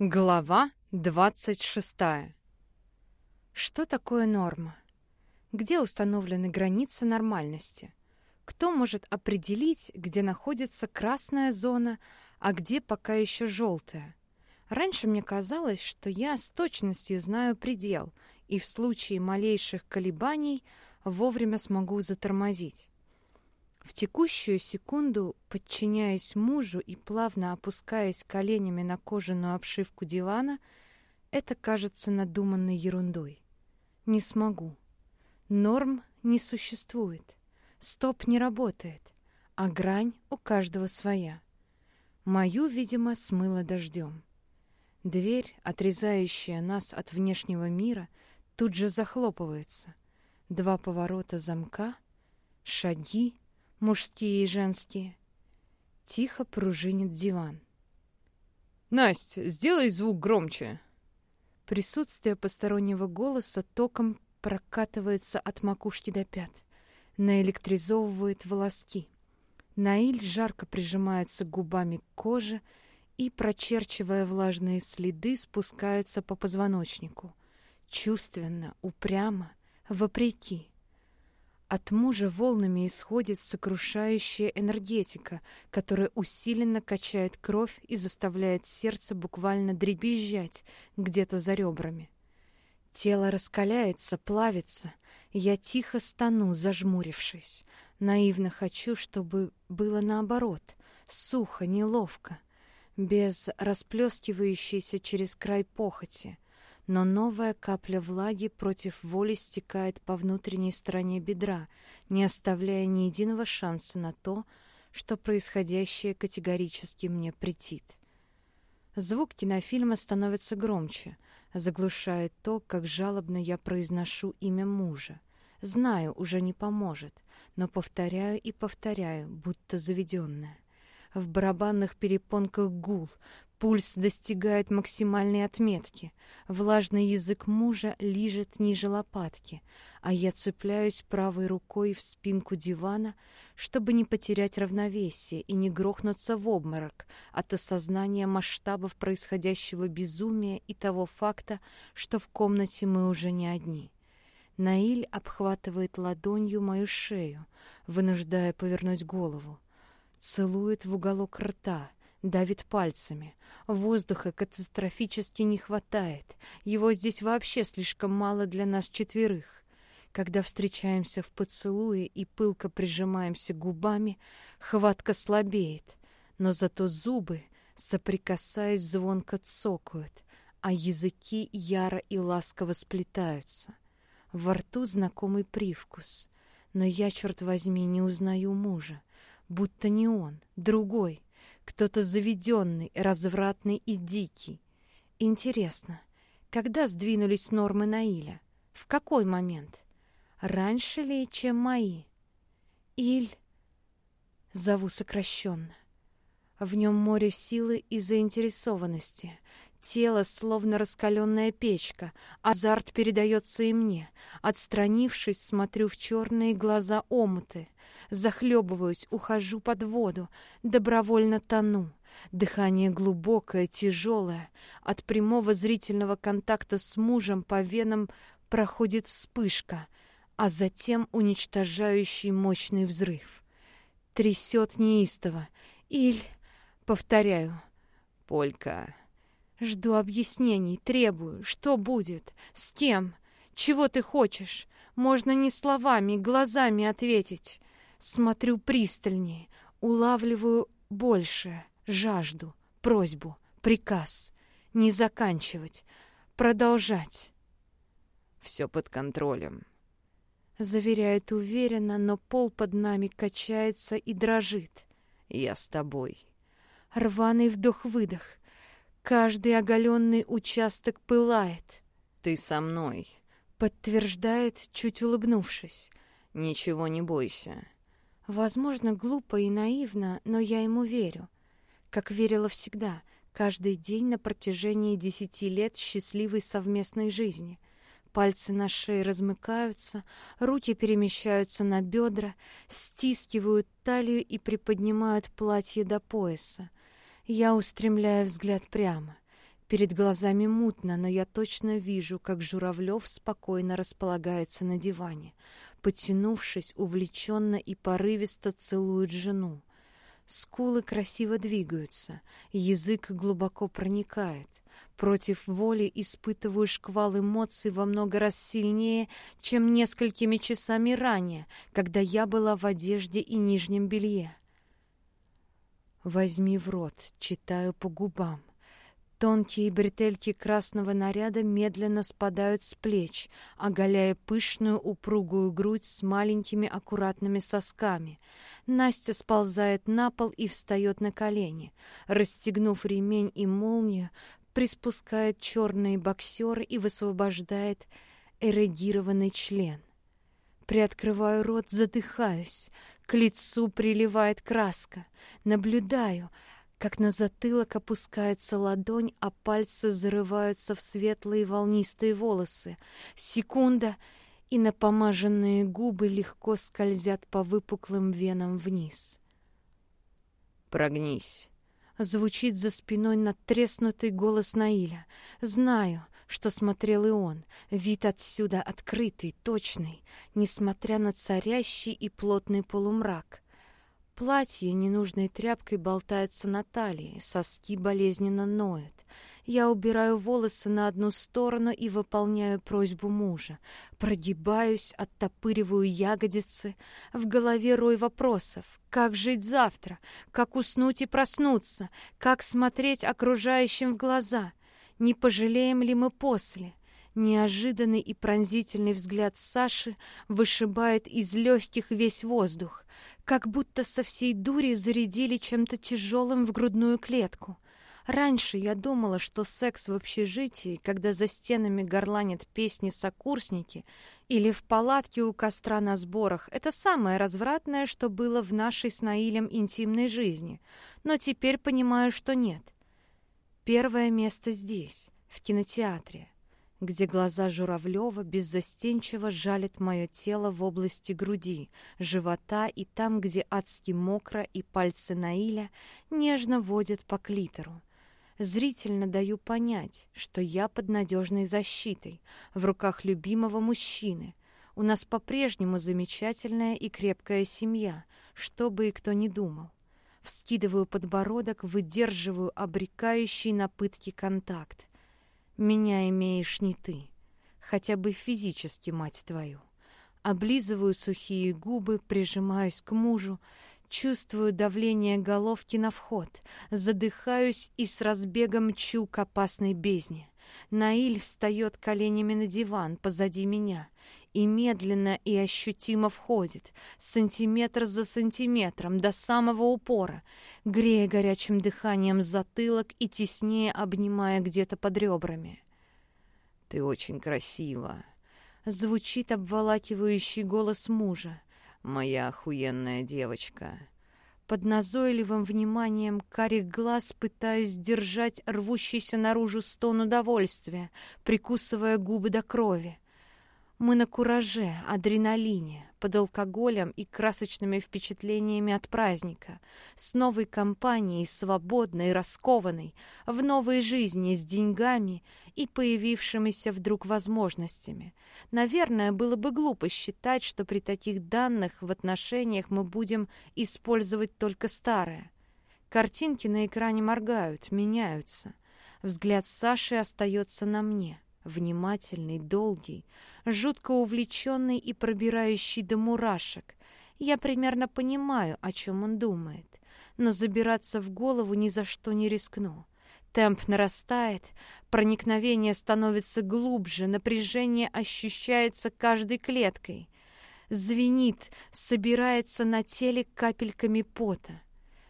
Глава 26. Что такое норма? Где установлены границы нормальности? Кто может определить, где находится красная зона, а где пока еще желтая? Раньше мне казалось, что я с точностью знаю предел и в случае малейших колебаний вовремя смогу затормозить. В текущую секунду, подчиняясь мужу и плавно опускаясь коленями на кожаную обшивку дивана, это кажется надуманной ерундой. Не смогу. Норм не существует. Стоп не работает, а грань у каждого своя. Мою, видимо, смыло дождем. Дверь, отрезающая нас от внешнего мира, тут же захлопывается. Два поворота замка, шаги — мужские и женские. Тихо пружинит диван. «Насть, сделай звук громче!» Присутствие постороннего голоса током прокатывается от макушки до пят, наэлектризовывает волоски. Наиль жарко прижимается губами к коже и, прочерчивая влажные следы, спускается по позвоночнику. Чувственно, упрямо, вопреки. От мужа волнами исходит сокрушающая энергетика, которая усиленно качает кровь и заставляет сердце буквально дребезжать где-то за ребрами. Тело раскаляется, плавится. Я тихо стану, зажмурившись. Наивно хочу, чтобы было наоборот. Сухо, неловко. Без расплескивающейся через край похоти — но новая капля влаги против воли стекает по внутренней стороне бедра, не оставляя ни единого шанса на то, что происходящее категорически мне претит. Звук кинофильма становится громче, заглушает то, как жалобно я произношу имя мужа. Знаю, уже не поможет, но повторяю и повторяю, будто заведенная. В барабанных перепонках гул, Пульс достигает максимальной отметки. Влажный язык мужа лижет ниже лопатки, а я цепляюсь правой рукой в спинку дивана, чтобы не потерять равновесие и не грохнуться в обморок от осознания масштабов происходящего безумия и того факта, что в комнате мы уже не одни. Наиль обхватывает ладонью мою шею, вынуждая повернуть голову. Целует в уголок рта — давит пальцами. Воздуха катастрофически не хватает. Его здесь вообще слишком мало для нас четверых. Когда встречаемся в поцелуе и пылко прижимаемся губами, хватка слабеет, но зато зубы, соприкасаясь, звонко цокают, а языки яро и ласково сплетаются. Во рту знакомый привкус, но я, черт возьми, не узнаю мужа, будто не он, другой — кто-то заведенный, развратный и дикий. Интересно, когда сдвинулись нормы Наиля? В какой момент? Раньше ли, чем мои? Иль... Зову сокращенно. В нем море силы и заинтересованности. Тело словно раскаленная печка. Азарт передается и мне. Отстранившись, смотрю в черные глаза омуты. Захлебываюсь, ухожу под воду. Добровольно тону. Дыхание глубокое, тяжелое. От прямого зрительного контакта с мужем по венам проходит вспышка, а затем уничтожающий мощный взрыв. Трясет неистово. Иль, повторяю, Полька... Жду объяснений, требую. Что будет? С кем? Чего ты хочешь? Можно не словами, глазами ответить. Смотрю пристальнее, улавливаю больше, жажду, просьбу, приказ. Не заканчивать, продолжать. Все под контролем. Заверяет уверенно, но пол под нами качается и дрожит. Я с тобой. Рваный вдох-выдох. Каждый оголенный участок пылает. «Ты со мной», — подтверждает, чуть улыбнувшись. «Ничего не бойся». Возможно, глупо и наивно, но я ему верю. Как верила всегда, каждый день на протяжении десяти лет счастливой совместной жизни. Пальцы на шее размыкаются, руки перемещаются на бедра, стискивают талию и приподнимают платье до пояса. Я устремляю взгляд прямо. Перед глазами мутно, но я точно вижу, как Журавлев спокойно располагается на диване, потянувшись, увлеченно и порывисто целует жену. Скулы красиво двигаются, язык глубоко проникает. Против воли испытываю шквал эмоций во много раз сильнее, чем несколькими часами ранее, когда я была в одежде и нижнем белье. «Возьми в рот», читаю по губам. Тонкие бретельки красного наряда медленно спадают с плеч, оголяя пышную упругую грудь с маленькими аккуратными сосками. Настя сползает на пол и встает на колени. Расстегнув ремень и молнию, приспускает черные боксеры и высвобождает эрегированный член. Приоткрываю рот, задыхаюсь. К лицу приливает краска. Наблюдаю — как на затылок опускается ладонь, а пальцы зарываются в светлые волнистые волосы. Секунда, и напомаженные губы легко скользят по выпуклым венам вниз. «Прогнись!» Звучит за спиной надтреснутый голос Наиля. Знаю, что смотрел и он. Вид отсюда открытый, точный, несмотря на царящий и плотный полумрак. Платье ненужной тряпкой болтается на талии, соски болезненно ноют. Я убираю волосы на одну сторону и выполняю просьбу мужа. Прогибаюсь, оттопыриваю ягодицы. В голове рой вопросов. Как жить завтра? Как уснуть и проснуться? Как смотреть окружающим в глаза? Не пожалеем ли мы после? Неожиданный и пронзительный взгляд Саши вышибает из легких весь воздух, как будто со всей дури зарядили чем-то тяжелым в грудную клетку. Раньше я думала, что секс в общежитии, когда за стенами горланят песни сокурсники или в палатке у костра на сборах, это самое развратное, что было в нашей с Наилем интимной жизни. Но теперь понимаю, что нет. Первое место здесь, в кинотеатре где глаза Журавлева беззастенчиво жалят мое тело в области груди, живота и там, где адски мокро, и пальцы Наиля нежно водят по клитору. Зрительно даю понять, что я под надежной защитой, в руках любимого мужчины. У нас по-прежнему замечательная и крепкая семья, что бы и кто ни думал. Вскидываю подбородок, выдерживаю обрекающий на пытки контакт. Меня имеешь не ты, хотя бы физически, мать твою. Облизываю сухие губы, прижимаюсь к мужу, чувствую давление головки на вход, задыхаюсь и с разбегом мчу к опасной бездне. Наиль встает коленями на диван позади меня и медленно и ощутимо входит, сантиметр за сантиметром, до самого упора, грея горячим дыханием затылок и теснее обнимая где-то под ребрами. «Ты очень красива», — звучит обволакивающий голос мужа. «Моя охуенная девочка». Под назойливым вниманием карих глаз пытаюсь сдержать рвущийся наружу стон удовольствия, прикусывая губы до крови. Мы на кураже, адреналине, под алкоголем и красочными впечатлениями от праздника, с новой компанией, свободной, раскованной, в новой жизни, с деньгами и появившимися вдруг возможностями. Наверное, было бы глупо считать, что при таких данных в отношениях мы будем использовать только старое. Картинки на экране моргают, меняются. Взгляд Саши остается на мне — Внимательный, долгий, жутко увлеченный и пробирающий до мурашек. Я примерно понимаю, о чем он думает, но забираться в голову ни за что не рискну. Темп нарастает, проникновение становится глубже, напряжение ощущается каждой клеткой. Звенит, собирается на теле капельками пота.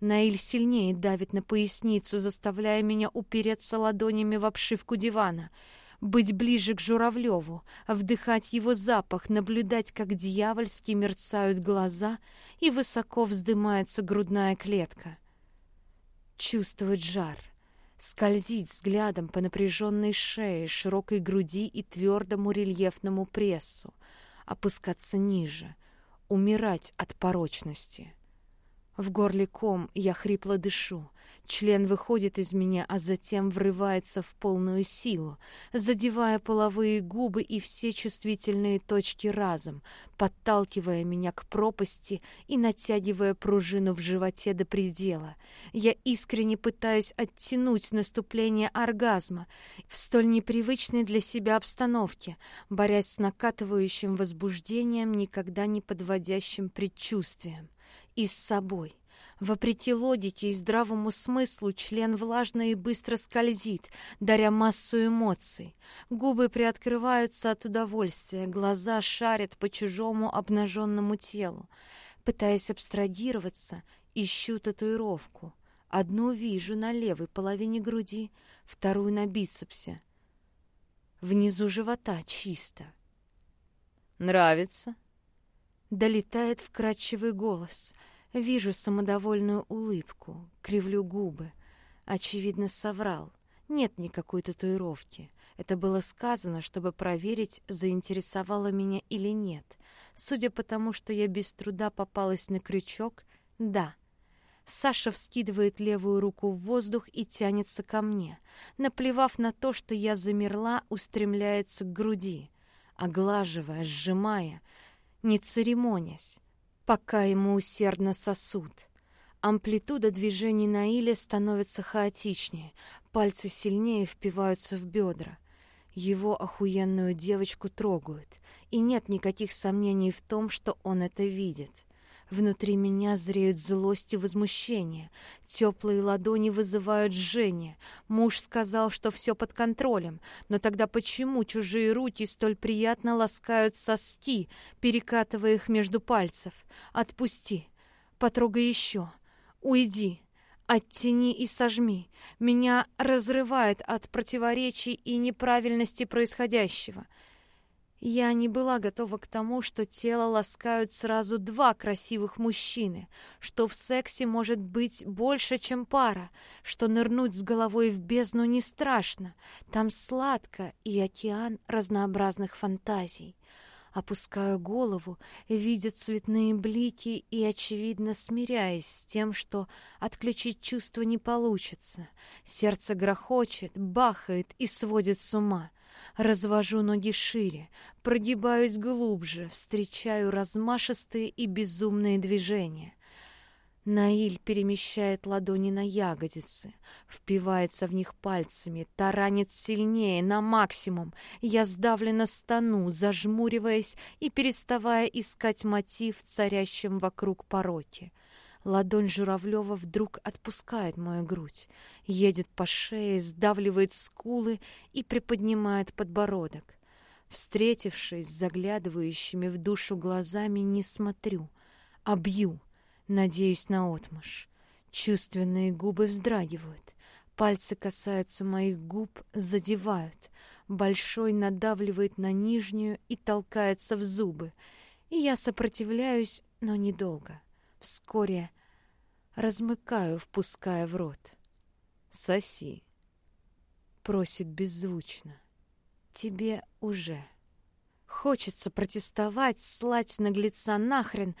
Наиль сильнее давит на поясницу, заставляя меня упереться ладонями в обшивку дивана — быть ближе к Журавлеву, вдыхать его запах, наблюдать, как дьявольски мерцают глаза и высоко вздымается грудная клетка. Чувствовать жар, скользить взглядом по напряженной шее, широкой груди и твердому рельефному прессу, опускаться ниже, умирать от порочности. В горле ком, я хрипло дышу. Член выходит из меня, а затем врывается в полную силу, задевая половые губы и все чувствительные точки разом, подталкивая меня к пропасти и натягивая пружину в животе до предела. Я искренне пытаюсь оттянуть наступление оргазма в столь непривычной для себя обстановке, борясь с накатывающим возбуждением, никогда не подводящим предчувствием, и с собой. Вопреки логике и здравому смыслу член влажно и быстро скользит, даря массу эмоций. Губы приоткрываются от удовольствия, глаза шарят по чужому обнаженному телу. Пытаясь абстрагироваться, ищу татуировку. Одну вижу на левой половине груди, вторую на бицепсе. Внизу живота чисто. «Нравится?» Долетает вкрадчивый голос — Вижу самодовольную улыбку, кривлю губы. Очевидно, соврал. Нет никакой татуировки. Это было сказано, чтобы проверить, заинтересовало меня или нет. Судя по тому, что я без труда попалась на крючок, да. Саша вскидывает левую руку в воздух и тянется ко мне. Наплевав на то, что я замерла, устремляется к груди, оглаживая, сжимая, не церемонясь пока ему усердно сосут. Амплитуда движений Наиля становится хаотичнее, пальцы сильнее впиваются в бедра. Его охуенную девочку трогают, и нет никаких сомнений в том, что он это видит. Внутри меня зреют злость и возмущение. Теплые ладони вызывают жжение. Муж сказал, что все под контролем. Но тогда почему чужие руки столь приятно ласкают соски, перекатывая их между пальцев? Отпусти. Потрогай еще. Уйди. Оттяни и сожми. Меня разрывает от противоречий и неправильности происходящего. Я не была готова к тому, что тело ласкают сразу два красивых мужчины, что в сексе может быть больше, чем пара, что нырнуть с головой в бездну не страшно, там сладко и океан разнообразных фантазий. Опускаю голову, видя цветные блики и, очевидно, смиряясь с тем, что отключить чувство не получится. Сердце грохочет, бахает и сводит с ума. Развожу ноги шире, прогибаюсь глубже, встречаю размашистые и безумные движения. Наиль перемещает ладони на ягодицы, впивается в них пальцами, таранит сильнее, на максимум. Я сдавленно стану, зажмуриваясь и переставая искать мотив в царящем вокруг пороке. Ладонь Журавлева вдруг отпускает мою грудь, едет по шее, сдавливает скулы и приподнимает подбородок. Встретившись с заглядывающими в душу глазами, не смотрю, а бью, надеюсь на отмышь. Чувственные губы вздрагивают, пальцы касаются моих губ, задевают. Большой надавливает на нижнюю и толкается в зубы, и я сопротивляюсь, но недолго. Вскоре размыкаю, впуская в рот. «Соси», — просит беззвучно. «Тебе уже». Хочется протестовать, слать наглеца нахрен,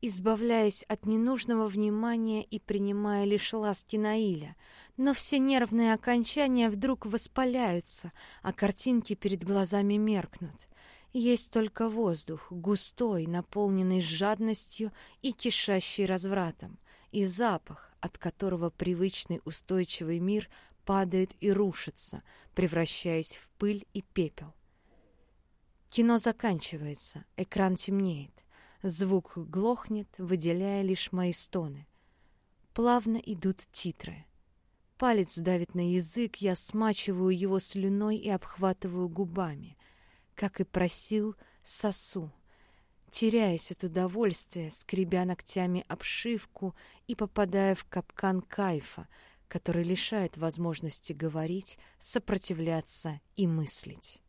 избавляясь от ненужного внимания и принимая лишь ласки Наиля. Но все нервные окончания вдруг воспаляются, а картинки перед глазами меркнут. Есть только воздух, густой, наполненный жадностью и кишащий развратом, и запах, от которого привычный устойчивый мир падает и рушится, превращаясь в пыль и пепел. Кино заканчивается, экран темнеет, звук глохнет, выделяя лишь мои стоны. Плавно идут титры. Палец давит на язык, я смачиваю его слюной и обхватываю губами — как и просил, сосу, теряясь от удовольствия, скребя ногтями обшивку и попадая в капкан кайфа, который лишает возможности говорить, сопротивляться и мыслить.